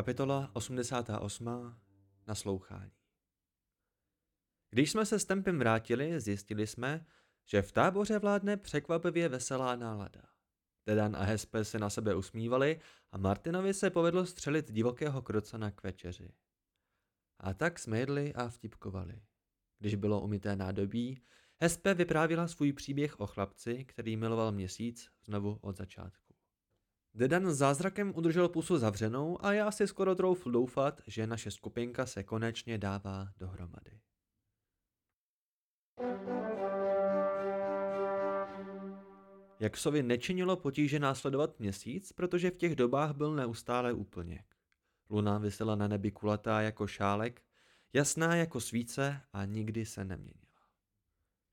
Kapitola 88. Naslouchání Když jsme se s tempem vrátili, zjistili jsme, že v táboře vládne překvapivě veselá nálada. Dedan a Hespe se na sebe usmívali a Martinovi se povedlo střelit divokého krocana k večeři. A tak jsme jedli a vtipkovali. Když bylo umyté nádobí, Hespe vyprávila svůj příběh o chlapci, který miloval měsíc znovu od začátku. Dedan zázrakem udržel pusu zavřenou a já si skoro troufl doufat, že naše skupinka se konečně dává dohromady. Jaksovi nečinilo potíže následovat měsíc, protože v těch dobách byl neustále úplněk. Luna vysela na nebi kulatá jako šálek, jasná jako svíce a nikdy se neměnila.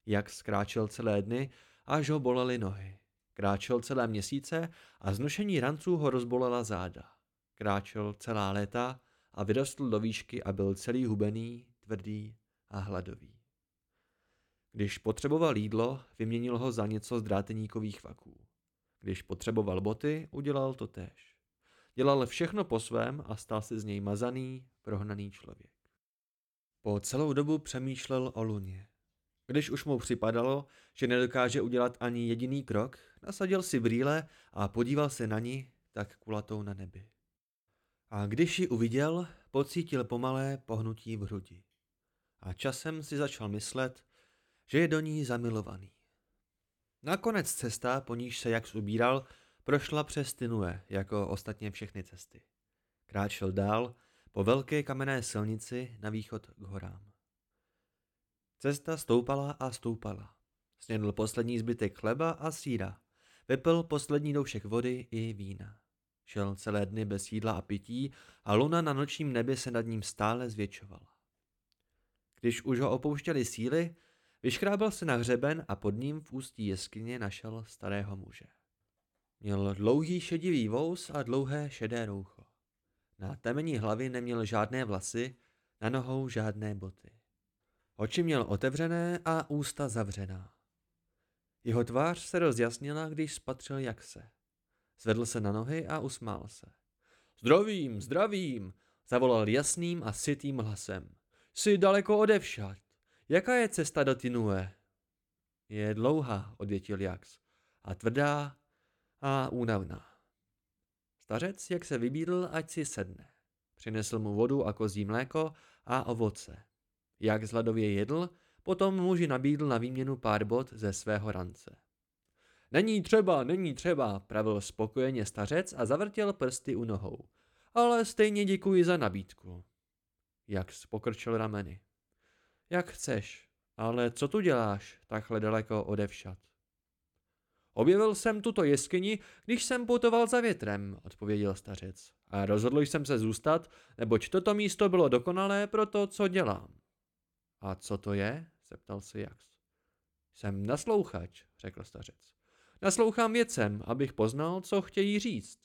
Jak skráčel celé dny, až ho bolely nohy. Kráčel celé měsíce a z nošení ranců ho rozbolela záda. Kráčel celá léta a vyrostl do výšky a byl celý hubený, tvrdý a hladový. Když potřeboval jídlo, vyměnil ho za něco z dráteníkových vaků. Když potřeboval boty, udělal to též. Dělal všechno po svém a stal se z něj mazaný, prohnaný člověk. Po celou dobu přemýšlel o Luně. Když už mu připadalo, že nedokáže udělat ani jediný krok, nasadil si brýle a podíval se na ní, tak kulatou na nebi. A když ji uviděl, pocítil pomalé pohnutí v hrudi. A časem si začal myslet, že je do ní zamilovaný. Nakonec cesta, po níž se jak ubíral, prošla přes Tinue, jako ostatně všechny cesty. Kráčel dál po velké kamenné silnici na východ k horám. Cesta stoupala a stoupala. Snědl poslední zbytek chleba a síra. Vypil poslední doušek vody i vína. Šel celé dny bez jídla a pití a luna na nočním nebi se nad ním stále zvětšovala. Když už ho opouštěli síly, vyškrábal se na hřeben a pod ním v ústí jeskyně našel starého muže. Měl dlouhý šedivý vous a dlouhé šedé roucho. Na temení hlavy neměl žádné vlasy, na nohou žádné boty. Oči měl otevřené a ústa zavřená. Jeho tvář se rozjasnila, když spatřil jak se. Zvedl se na nohy a usmál se. Zdravím, zdravím, zavolal jasným a sytým hlasem. Jsi daleko odevšat. Jaká je cesta do Tinue? Je dlouhá, odvětil Jax, a tvrdá a únavná. Stařec, jak se vybídl, ať si sedne. Přinesl mu vodu a kozí mléko a ovoce. Jak zladově jedl, potom muži nabídl na výměnu pár bod ze svého rance. Není třeba, není třeba, pravil spokojeně stařec a zavrtěl prsty u nohou. Ale stejně děkuji za nabídku. Jak pokrčil rameny. Jak chceš, ale co tu děláš takhle daleko odevšat? Objevil jsem tuto jeskyni, když jsem putoval za větrem, odpověděl stařec. A rozhodl jsem se zůstat, neboť toto místo bylo dokonalé pro to, co dělám. A co to je? zeptal se Jax. Jsem naslouchač, řekl stařec. Naslouchám věcem, abych poznal, co chtějí říct.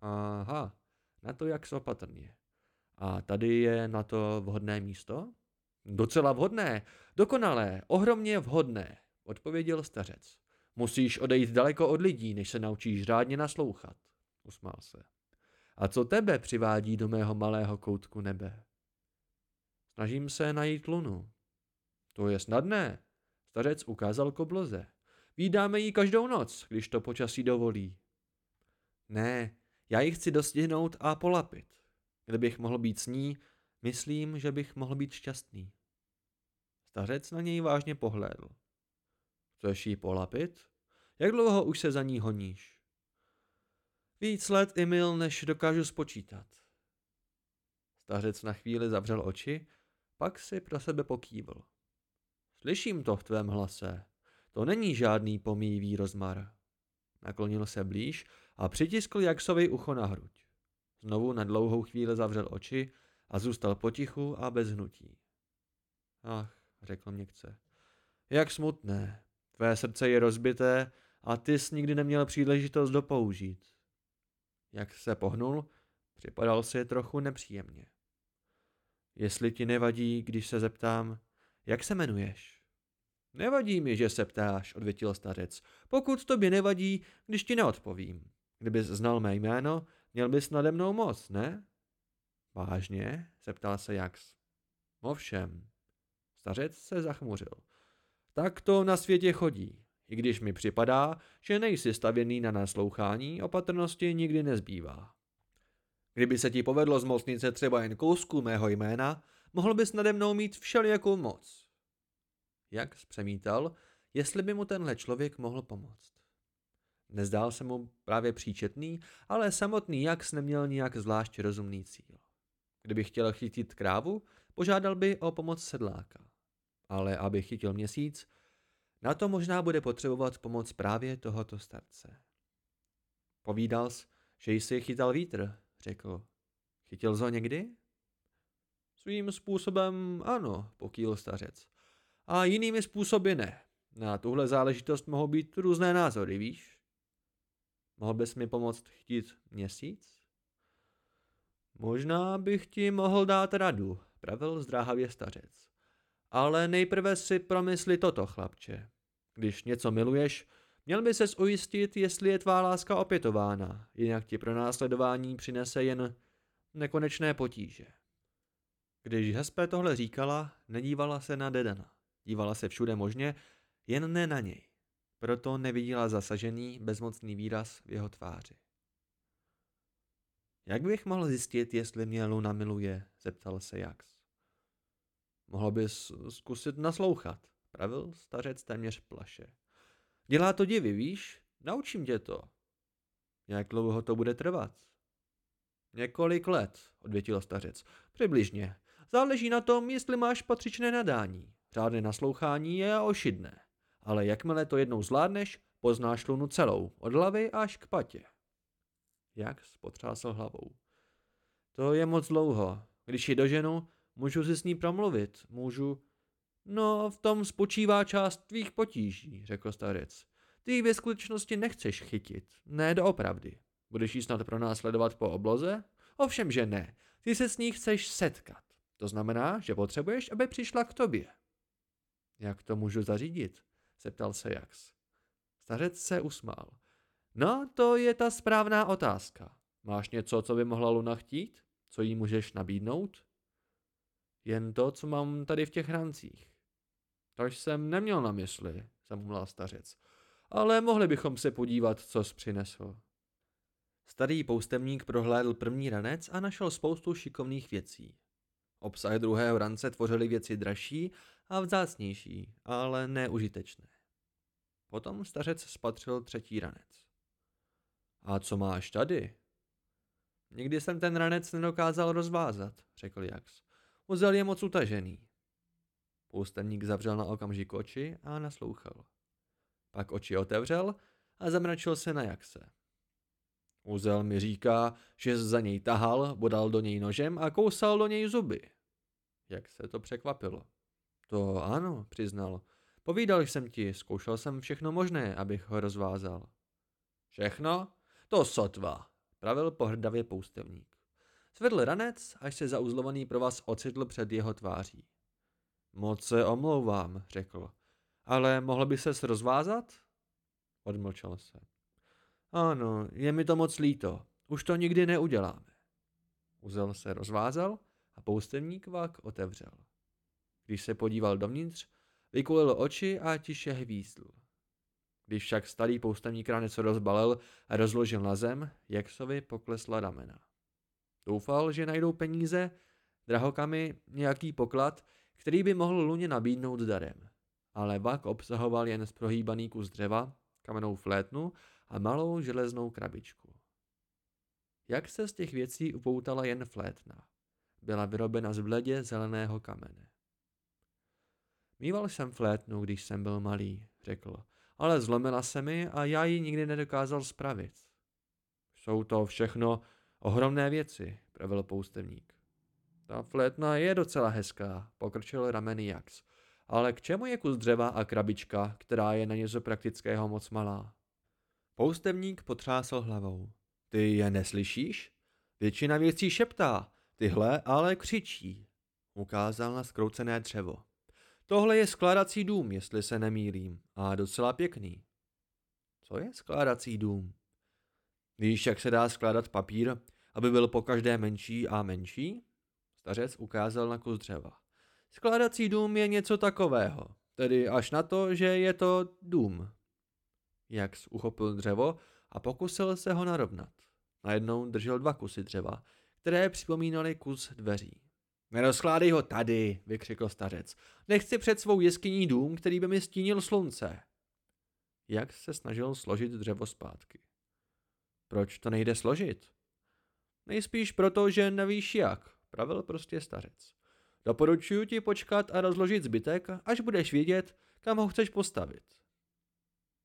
Aha, na to jak opatrně. A tady je na to vhodné místo? Docela vhodné, dokonalé, ohromně vhodné, odpověděl stařec. Musíš odejít daleko od lidí, než se naučíš řádně naslouchat, usmál se. A co tebe přivádí do mého malého koutku nebe? Snažím se najít lunu. To je snadné, stařec ukázal kobloze. Vídáme ji každou noc, když to počasí dovolí. Ne, já ji chci dostihnout a polapit. Kdybych mohl být s ní, myslím, že bych mohl být šťastný. Stařec na něj vážně pohlédl. Chceš jí polapit? Jak dlouho už se za ní honíš? Víc let, Emil, než dokážu spočítat. Stařec na chvíli zavřel oči pak si pro sebe pokývl. Slyším to v tvém hlase. To není žádný pomíjivý rozmar. Naklonil se blíž a přitiskl Jaksovi ucho na hruď. Znovu na dlouhou chvíli zavřel oči a zůstal potichu a bez hnutí. Ach, řekl měkce, jak smutné. Tvé srdce je rozbité a ty jsi nikdy neměl příležitost dopoužít. Jak se pohnul, připadal si trochu nepříjemně. Jestli ti nevadí, když se zeptám, jak se jmenuješ? Nevadí mi, že se ptáš, odvětil starec, pokud tobě nevadí, když ti neodpovím. Kdybys znal mé jméno, měl bys nade mnou moc, ne? Vážně? zeptal se Jax. Ovšem. Stařec se zachmuřil. Tak to na světě chodí. I když mi připadá, že nejsi stavěný na naslouchání, opatrnosti nikdy nezbývá. Kdyby se ti povedlo zmocnit se třeba jen kousku mého jména, mohl bys nade mnou mít všelijakou moc. Jak přemítal, jestli by mu tenhle člověk mohl pomoct. Nezdál se mu právě příčetný, ale samotný Jax neměl nijak zvlášť rozumný cíl. Kdyby chtěl chytit krávu, požádal by o pomoc sedláka. Ale aby chytil měsíc, na to možná bude potřebovat pomoc právě tohoto starce. Povídal jsi, že jsi chytal vítr, řekl. Chytil ho někdy? Svým způsobem ano, pokýl stařec. A jinými způsoby ne. Na tuhle záležitost mohou být různé názory, víš? Mohl bys mi pomoct chtít měsíc? Možná bych ti mohl dát radu, pravil zdráhavě stařec. Ale nejprve si promysli toto, chlapče. Když něco miluješ, měl by ses ujistit, jestli je tvá láska opětována, jinak ti pro následování přinese jen nekonečné potíže. Když Hespe tohle říkala, nedívala se na Dedana. Dívala se všude možně, jen ne na něj. Proto neviděla zasažený, bezmocný výraz v jeho tváři. Jak bych mohl zjistit, jestli mě Luna miluje, zeptal se Jax. Mohl bys zkusit naslouchat, pravil stařec téměř plaše. Dělá to divy, víš? Naučím tě to. Jak dlouho to bude trvat? Několik let, odvětil stařec. Přibližně. Záleží na tom, jestli máš patřičné nadání. Řádné naslouchání je ošidné. Ale jakmile to jednou zvládneš, poznáš lunu celou, od hlavy až k patě. Jak potřásl hlavou. To je moc dlouho. Když ji doženu, můžu si s ní promluvit, můžu... No, v tom spočívá část tvých potíží, řekl starec. Ty ji ve skutečnosti nechceš chytit, ne doopravdy. Budeš ji snad pronásledovat po obloze? Ovšem, že ne. Ty se s ní chceš setkat. To znamená, že potřebuješ, aby přišla k tobě. Jak to můžu zařídit? zeptal se Jax. Stařec se usmál. No, to je ta správná otázka. Máš něco, co by mohla Luna chtít? Co jí můžeš nabídnout? Jen to, co mám tady v těch hrancích. To jsem neměl na mysli, zamumlal stařec. Ale mohli bychom se podívat, co jsi přinesl. Starý poustemník prohlédl první ranec a našel spoustu šikovných věcí. Obsah druhého rance tvořily věci dražší a vzácnější, ale neužitečné. Potom stařec spatřil třetí ranec. A co máš tady? Nikdy jsem ten ranec nedokázal rozvázat, řekl Jax. Uzel je moc utažený. Poustemník zavřel na okamžik oči a naslouchal. Pak oči otevřel a zamračil se na Jakse. Uzel mi říká, že za něj tahal, bodal do něj nožem a kousal do něj zuby. Jak se to překvapilo. To ano, přiznal. Povídal jsem ti, zkoušel jsem všechno možné, abych ho rozvázal. Všechno? To sotva, pravil pohrdavě poustevník. Svedl ranec, až se zauzlovaný provaz ocitl před jeho tváří. Moc se omlouvám, řekl. Ale mohl by ses rozvázat? Odmlčel se. Ano, je mi to moc líto. Už to nikdy neuděláme. Uzel se rozvázal a poustevník vák otevřel. Když se podíval dovnitř, vykulil oči a tiše hvízdl. Když však starý poustevník něco rozbalil a rozložil na zem, Jaksovi poklesla ramena. Doufal, že najdou peníze, drahokamy, nějaký poklad, který by mohl Luně nabídnout darem. Ale vak obsahoval jen prohýbaný kus dřeva, kamennou flétnu a malou železnou krabičku. Jak se z těch věcí upoutala jen flétna. Byla vyrobena z bledě zeleného kamene. Mýval jsem flétnu, když jsem byl malý, řekl, ale zlomila se mi a já ji nikdy nedokázal spravit. Jsou to všechno ohromné věci, pravil poustevník. Ta flétna je docela hezká, pokrčil rameny Jax. Ale k čemu je kus dřeva a krabička, která je na něco praktického moc malá? Poustevník potřásl hlavou. Ty je neslyšíš? Většina věcí šeptá, tyhle ale křičí. Ukázal na skroucené dřevo. Tohle je skládací dům, jestli se nemýlím, a docela pěkný. Co je skládací dům? Víš, jak se dá skládat papír, aby byl po každé menší a menší? Stařec ukázal na kus dřeva. Skládací dům je něco takového, tedy až na to, že je to dům. Jax uchopil dřevo a pokusil se ho narovnat. Najednou držel dva kusy dřeva, které připomínaly kus dveří. Nerozkládej ho tady, vykřikl stařec. Nechci před svou jeskyní dům, který by mi stínil slunce. Jak se snažil složit dřevo zpátky. Proč to nejde složit? Nejspíš proto, že nevíš jak, pravil prostě stařec. Doporučuji ti počkat a rozložit zbytek, až budeš vědět, kam ho chceš postavit.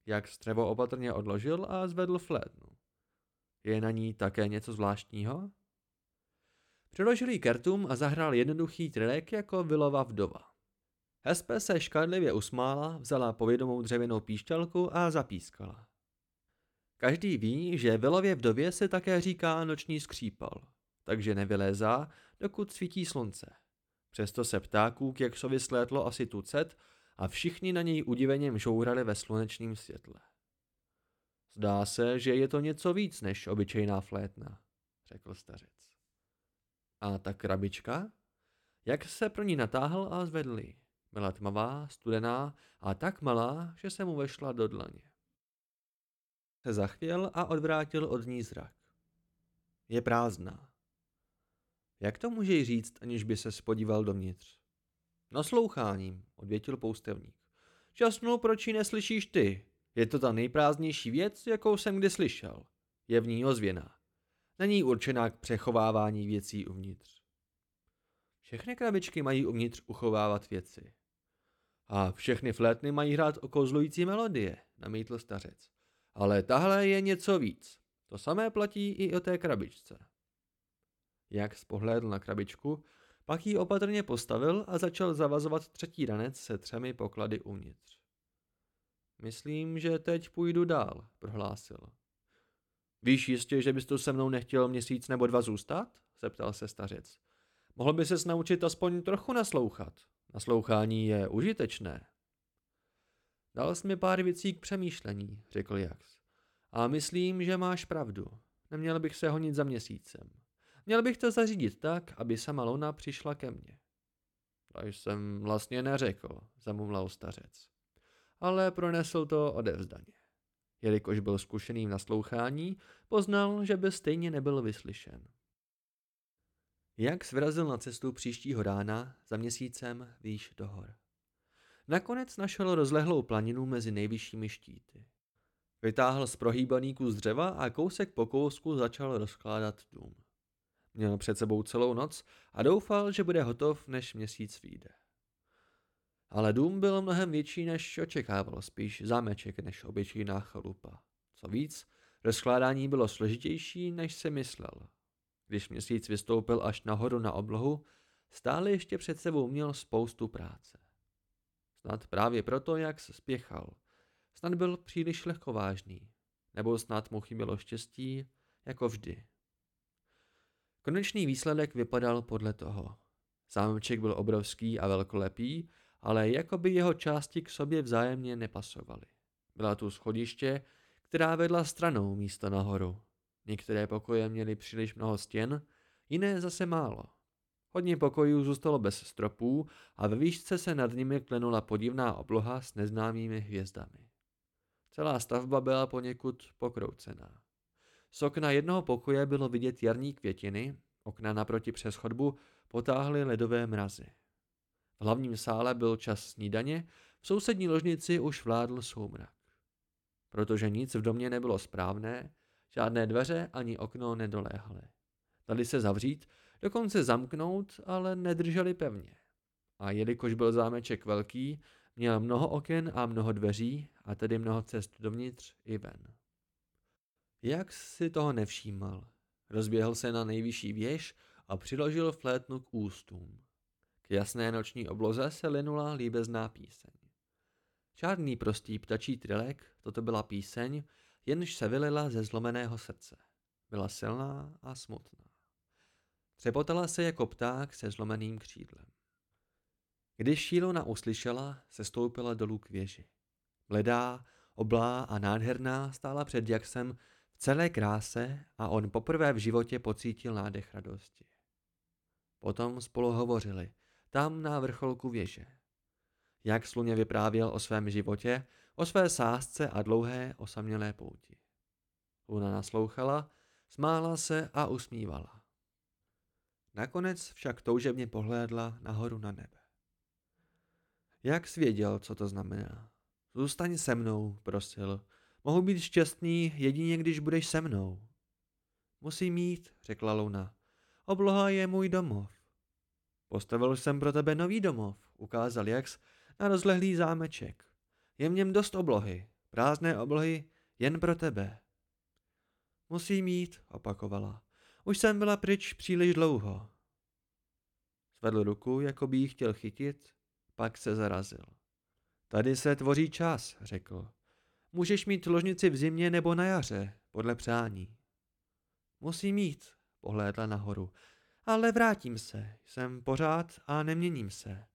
Jak střevo opatrně odložil a zvedl flétnu. Je na ní také něco zvláštního? Přiložil jí kertum a zahrál jednoduchý trilek jako Vilova vdova. Hespe se škadlivě usmála, vzala povědomou dřevěnou píšťalku a zapískala. Každý ví, že Vilově vdově se také říká noční skřípal, takže nevylézá, dokud svítí slunce. Přesto se ptáků k Jaksovi slétlo asi tucet a všichni na něj udiveně mžourali ve slunečním světle. Zdá se, že je to něco víc než obyčejná flétna, řekl stařec. A ta krabička? Jak se pro ní natáhl a zvedl ji. Byla tmavá, studená a tak malá, že se mu vešla do dlaně. Se zachvěl a odvrátil od ní zrak. Je prázdná. Jak to můžeš říct, aniž by se spodíval dovnitř? Nasloucháním, odvětil poustevník. Časnou, proč ji neslyšíš ty? Je to ta nejprázdnější věc, jakou jsem kdy slyšel. Je v ní ozvěná. Není určená k přechovávání věcí uvnitř. Všechny krabičky mají uvnitř uchovávat věci. A všechny flétny mají hrát okouzlující melodie, namítl stařec. Ale tahle je něco víc. To samé platí i o té krabičce. Jak spohlédl na krabičku, pak ji opatrně postavil a začal zavazovat třetí ranec se třemi poklady uvnitř. Myslím, že teď půjdu dál, prohlásil. Víš jistě, že bys tu se mnou nechtěl měsíc nebo dva zůstat? zeptal se stařec. Mohl by ses naučit aspoň trochu naslouchat. Naslouchání je užitečné. Dal jsi mi pár věcí k přemýšlení, řekl Jax. A myslím, že máš pravdu. Neměl bych se honit za měsícem. Měl bych to zařídit tak, aby sama Luna přišla ke mně. To jsem vlastně neřekl, zamumlal stařec. Ale pronesl to odevzdaně. Jelikož byl zkušeným naslouchání, poznal, že by stejně nebyl vyslyšen. Jak svrazil na cestu příštího rána za měsícem výš do hor. Nakonec našel rozlehlou planinu mezi nejvyššími štíty. Vytáhl z prohýbaný kus dřeva a kousek po kousku začal rozkládat dům. Měl před sebou celou noc a doufal, že bude hotov, než měsíc vyjde. Ale dům byl mnohem větší, než očekával, spíš zámeček než obyčejná chalupa. Co víc, rozkládání bylo složitější, než se myslel. Když měsíc vystoupil až nahoru na oblohu, stále ještě před sebou měl spoustu práce. Snad právě proto, jak se spěchal. Snad byl příliš lehkovážný. Nebo snad mu chybělo štěstí, jako vždy. Konečný výsledek vypadal podle toho. Zámeček byl obrovský a velkolepý, ale jako by jeho části k sobě vzájemně nepasovaly. Byla tu schodiště, která vedla stranou místo nahoru. Některé pokoje měly příliš mnoho stěn, jiné zase málo. Hodně pokojů zůstalo bez stropů a ve výšce se nad nimi klenula podivná obloha s neznámými hvězdami. Celá stavba byla poněkud pokroucená. Z okna jednoho pokoje bylo vidět jarní květiny, okna naproti přes chodbu potáhly ledové mrazy. V hlavním sále byl čas snídaně, v sousední ložnici už vládl soumrak. Protože nic v domě nebylo správné, žádné dveře ani okno nedoléhaly. Dali se zavřít, dokonce zamknout, ale nedrželi pevně. A jelikož byl zámeček velký, měl mnoho oken a mnoho dveří, a tedy mnoho cest dovnitř i ven. Jak si toho nevšímal? Rozběhl se na nejvyšší věž a přiložil flétnu k ústům. K jasné noční obloze se linula líbezná píseň. Žádný prostý ptačí trilek, toto byla píseň, jenž se vylila ze zlomeného srdce. Byla silná a smutná. Třepotala se jako pták se zlomeným křídlem. Když Šílona uslyšela, se stoupila dolů k věži. Bledá, oblá a nádherná stála před Jaksem V celé kráse a on poprvé v životě pocítil nádech radosti. Potom spolu hovořili, tam na vrcholku věže. Jak sluně vyprávěl o svém životě, o své sásce a dlouhé osamělé pouti. Luna naslouchala, smála se a usmívala. Nakonec však toužebně pohlédla nahoru na nebe. Jak svěděl, co to znamená? Zůstaň se mnou, prosil. Mohu být šťastný jedině, když budeš se mnou. Musí mít, řekla Luna. Obloha je můj domov. Postavil jsem pro tebe nový domov, ukázal Jax na rozlehlý zámeček. Je v něm dost oblohy, prázdné oblohy jen pro tebe. Musí mít, opakovala. Už jsem byla pryč příliš dlouho. Zvedl ruku, jako by ji chtěl chytit, pak se zarazil. Tady se tvoří čas, řekl. Můžeš mít ložnici v zimě nebo na jaře, podle přání. Musí mít, pohlédla nahoru. Ale vrátím se, jsem pořád a neměním se.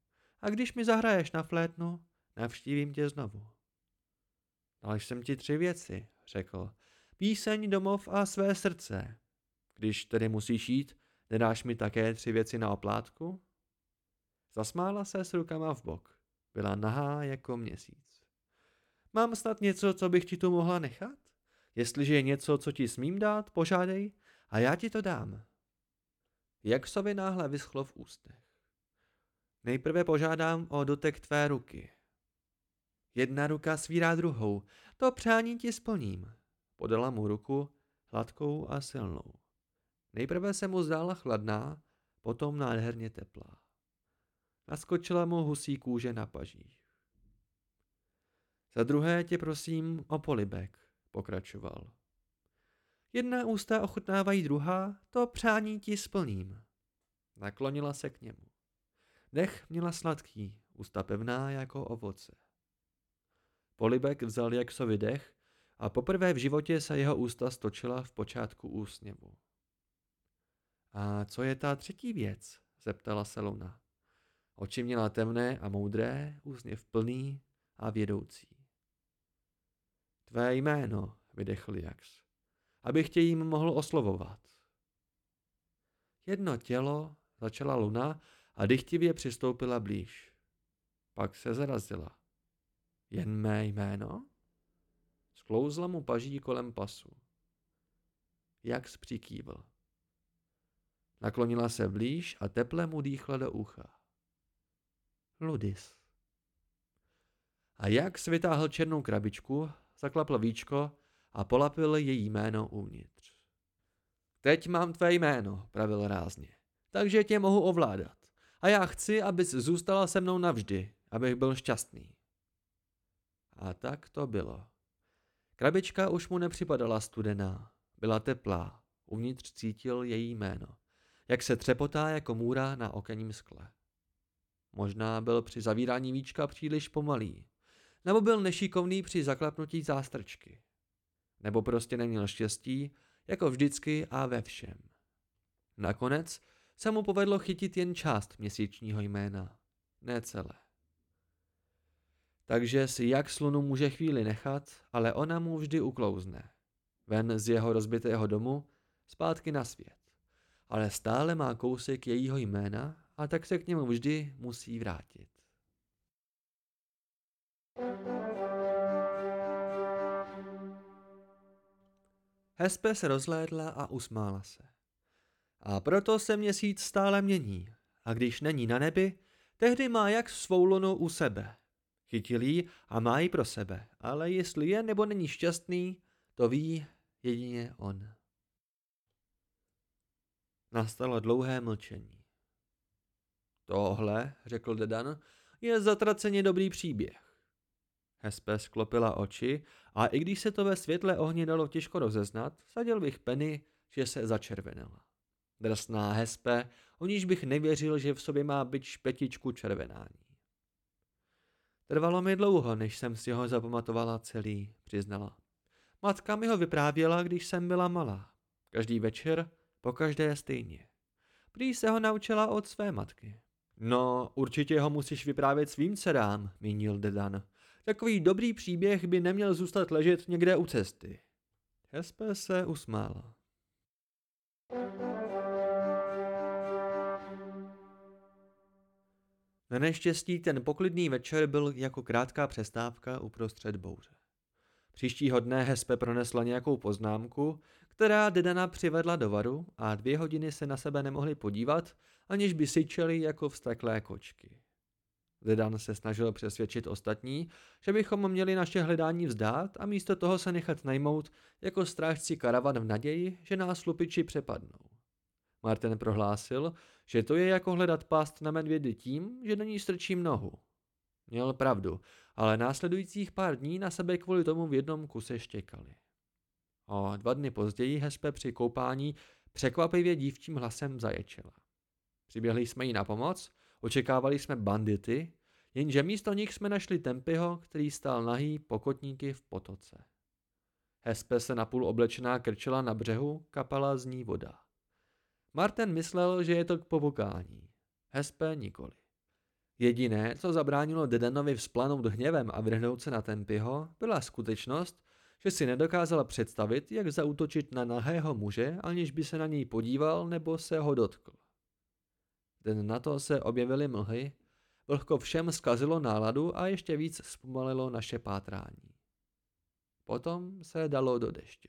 A když mi zahraješ na flétnu, navštívím tě znovu. Dal jsem ti tři věci, řekl. Píseň, domov a své srdce. Když tedy musíš jít, nedáš mi také tři věci na oplátku? Zasmála se s rukama v bok. Byla nahá jako měsíc. Mám snad něco, co bych ti tu mohla nechat? Jestliže je něco, co ti smím dát, požádej a já ti to dám. Jak Jaksovi náhle vyschlo v ústech. Nejprve požádám o dotek tvé ruky. Jedna ruka svírá druhou, to přání ti splním. Podala mu ruku, hladkou a silnou. Nejprve se mu zdála chladná, potom nádherně teplá. Naskočila mu husí kůže na pažích. Za druhé tě prosím o polibek, pokračoval. Jedna ústa ochutnávají druhá, to přání ti splním. Naklonila se k němu. Dech měla sladký, ústa pevná jako ovoce. Polibek vzal Jaksovi dech a poprvé v životě se jeho ústa stočila v počátku úsměvu. A co je ta třetí věc? zeptala se Luna. Oči měla temné a moudré, úsměv plný a vědoucí. Tvé jméno, vydechl Jax, abych tě jim mohl oslovovat. Jedno tělo, začala Luna a dychtivě přistoupila blíž. Pak se zarazila. Jen mé jméno? Sklouzla mu paží kolem pasu. Jak přikývl. Naklonila se blíž a teple mu dýchla do ucha. Ludis. A jak vytáhl černou krabičku, zaklapl víčko a polapil její jméno uvnitř. Teď mám tvé jméno, pravil rázně, takže tě mohu ovládat. A já chci, abys zůstala se mnou navždy, abych byl šťastný. A tak to bylo. Krabička už mu nepřipadala studená, byla teplá, uvnitř cítil její jméno, jak se třepotá jako můra na okenním skle. Možná byl při zavírání víčka příliš pomalý, nebo byl nešikovný při zaklapnutí zástrčky, nebo prostě neměl štěstí, jako vždycky a ve všem. Nakonec se mu povedlo chytit jen část měsíčního jména, ne celé. Takže si jak slunu může chvíli nechat, ale ona mu vždy uklouzne. Ven z jeho rozbitého domu, zpátky na svět. Ale stále má kousek jejího jména a tak se k němu vždy musí vrátit. Hespe se rozhlédla a usmála se. A proto se měsíc stále mění. A když není na nebi, tehdy má jak svou lunu u sebe. Chytil jí a má ji pro sebe, ale jestli je nebo není šťastný, to ví jedině on. Nastalo dlouhé mlčení. Tohle, řekl Dedan, je zatraceně dobrý příběh. Hespe sklopila oči a i když se to ve světle ohně dalo těžko rozeznat, sadil bych Penny, že se začervenala. Drsná Hespe, o níž bych nevěřil, že v sobě má být špetičku červenání. Trvalo mi dlouho, než jsem si ho zapamatovala celý, přiznala. Matka mi ho vyprávěla, když jsem byla malá. Každý večer, po každé stejně. Prý se ho naučila od své matky. No, určitě ho musíš vyprávět svým dcerám, mínil Dedan. Takový dobrý příběh by neměl zůstat ležet někde u cesty. Hespe se usmála. Na neštěstí ten poklidný večer byl jako krátká přestávka uprostřed bouře. Příštího dne Hespe pronesla nějakou poznámku, která Dedana přivedla do varu a dvě hodiny se na sebe nemohli podívat, aniž by syčeli jako vsteklé kočky. Dedan se snažil přesvědčit ostatní, že bychom měli naše hledání vzdát a místo toho se nechat najmout jako strážci karavan v naději, že nás lupiči přepadnou. Martin prohlásil, že to je jako hledat pást na medvědy tím, že do ní strčím nohu. Měl pravdu, ale následujících pár dní na sebe kvůli tomu v jednom kuse štěkali. O dva dny později Hespe při koupání překvapivě dívčím hlasem zaječela. Přiběhli jsme jí na pomoc, očekávali jsme bandity, jenže místo nich jsme našli Tempyho, který stál nahý pokotníky v potoce. Hespe se napůl oblečená krčela na břehu, kapala z ní voda. Martin myslel, že je to k povokání. Hespe nikoli. Jediné, co zabránilo Dedanovi vzplanout hněvem a vrhnout se na Tempyho, byla skutečnost, že si nedokázala představit, jak zautočit na nahého muže, aniž by se na něj podíval nebo se ho dotkl. Den na to se objevily mlhy, vlhko všem zkazilo náladu a ještě víc zpomalilo naše pátrání. Potom se dalo do deště.